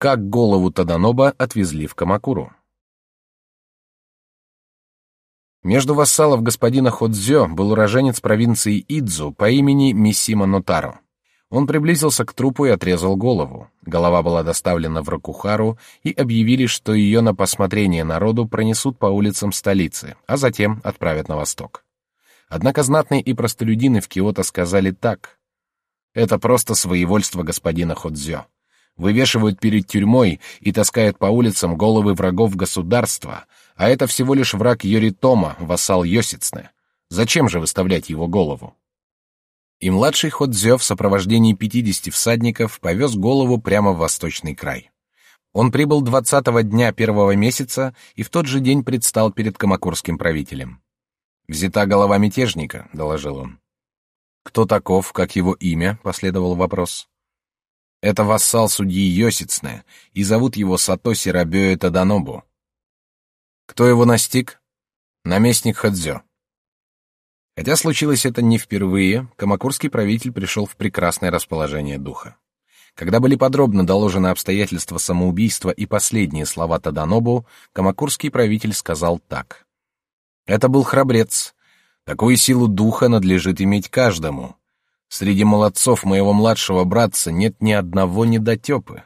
Как голову Таданоба отвезли в Камакуру. Между вассалов господина Ходзё был уроженец провинции Идзу по имени Мисима Нотаро. Он приблизился к трупу и отрезал голову. Голова была доставлена в Ракухару и объявили, что ее на посмотрение народу пронесут по улицам столицы, а затем отправят на восток. Однако знатные и простолюдины в Киото сказали так: это просто своевольство господина Ходзё вывешивают перед тюрьмой и таскают по улицам головы врагов государства, а это всего лишь враг Йоритома, вассал Йосицне. Зачем же выставлять его голову? И младший Ходзё в сопровождении пятидесяти всадников повез голову прямо в восточный край. Он прибыл двадцатого дня первого месяца и в тот же день предстал перед камакурским правителем. «Взята голова мятежника», — доложил он. «Кто таков, как его имя?» — последовал вопрос. Это вассал судьи Йосицне, и зовут его Сатоси Рабёэ Таданобу. Кто его настиг? Наместник Хадзё. Хотя случилось это не впервые, камакурский правитель пришел в прекрасное расположение духа. Когда были подробно доложены обстоятельства самоубийства и последние слова Таданобу, камакурский правитель сказал так. «Это был храбрец. Такую силу духа надлежит иметь каждому. Среди молодцов моего младшего братца нет ни одного недотепы.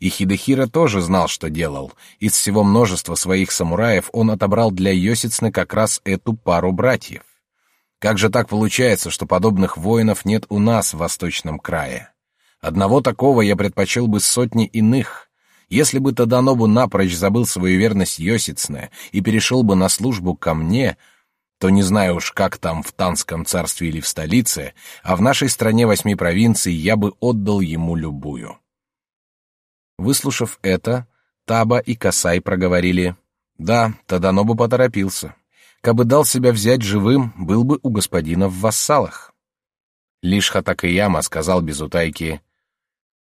И Хидехира тоже знал, что делал. Из всего множества своих самураев он отобрал для Йосицны как раз эту пару братьев. Как же так получается, что подобных воинов нет у нас в восточном крае? Одного такого я предпочел бы сотни иных. Если бы Таданобу напрочь забыл свою верность Йосицне и перешел бы на службу ко мне, то не знаю уж, как там в Танском царстве или в столице, а в нашей стране восьми провинций я бы отдал ему любую. Выслушав это, Таба и Касай проговорили: "Да, Таданобу поторопился. Кабы дал себя взять живым, был бы у господина в вассалах". Лишь Хатакаяма сказал без утайки: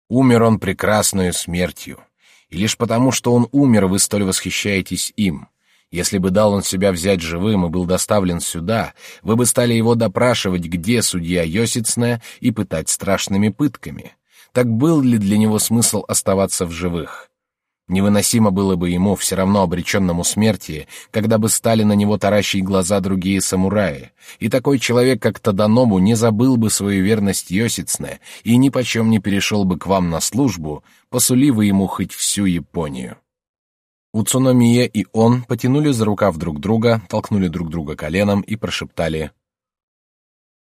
"Умер он прекрасную смертью, и лишь потому, что он умер, вы столь восхищаетесь им. Если бы дал он себя взять живым и был доставлен сюда, вы бы стали его допрашивать, где судья Йосицне, и пытать страшными пытками. Так был ли для него смысл оставаться в живых? Невыносимо было бы ему, все равно обреченному смерти, когда бы стали на него таращить глаза другие самураи, и такой человек, как Таданобу, не забыл бы свою верность Йосицне и ни почем не перешел бы к вам на службу, посули вы ему хоть всю Японию. Уцуномия и он потянули за рукав друг друга, толкнули друг друга коленом и прошептали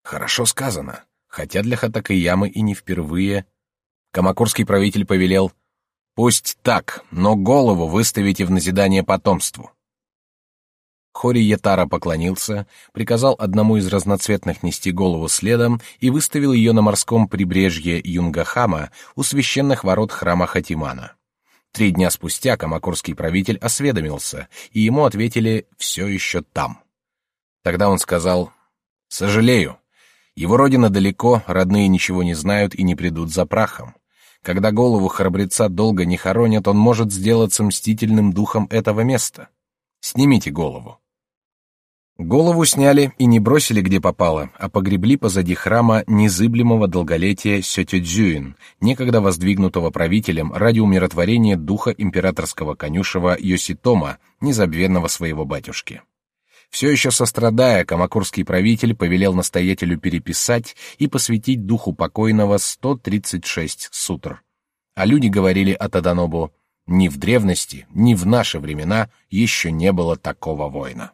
«Хорошо сказано, хотя для Хатакаямы и не впервые». Камакурский правитель повелел «Пусть так, но голову выставите в назидание потомству». Хори Ятара поклонился, приказал одному из разноцветных нести голову следом и выставил ее на морском прибрежье Юнгахама у священных ворот храма Хатимана. Три дня спустя камакурский правитель осведомился, и ему ответили «все еще там». Тогда он сказал «Сожалею. Его родина далеко, родные ничего не знают и не придут за прахом. Когда голову храбреца долго не хоронят, он может сделаться мстительным духом этого места. Снимите голову». Голову сняли и не бросили где попало, а погребли позади храма незыблемого долголетия Сётюдзюин, некогда воздвигнутого правителем ради умиротворения духа императорского конюшева Йоситома, незабвенного своего батюшки. Все еще сострадая, камакурский правитель повелел настоятелю переписать и посвятить духу покойного 136 сутр. А люди говорили о Таданобу, ни в древности, ни в наши времена еще не было такого воина.